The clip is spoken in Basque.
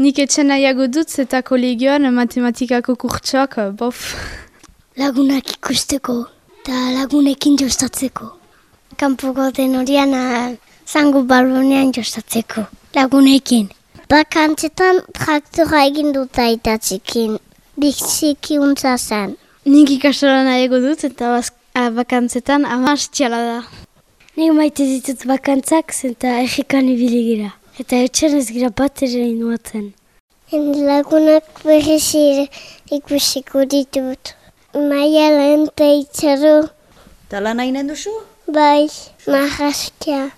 Nik etxen nahiago dut eta kolegioan matematikako kurtsoak, bof. Lagunak ikusteko eta lagunekin jostatzeko. Kampoko den horian zango balonean jostatzeko. Lagunekin. Bakantzetan traktora egin dut aitatzekin. Biziki untza zen. Nik ikastola nahiago dut eta bakantzetan amastxala da. Nik maite ditut bakantzak zenta egikan ibilegira. Eta etxen ez gira bat ere inuatzen. Lagunak berriz ikusiko ditut. Maia lehen teitzaru. Tala nahi duzu? Bai, marraskia.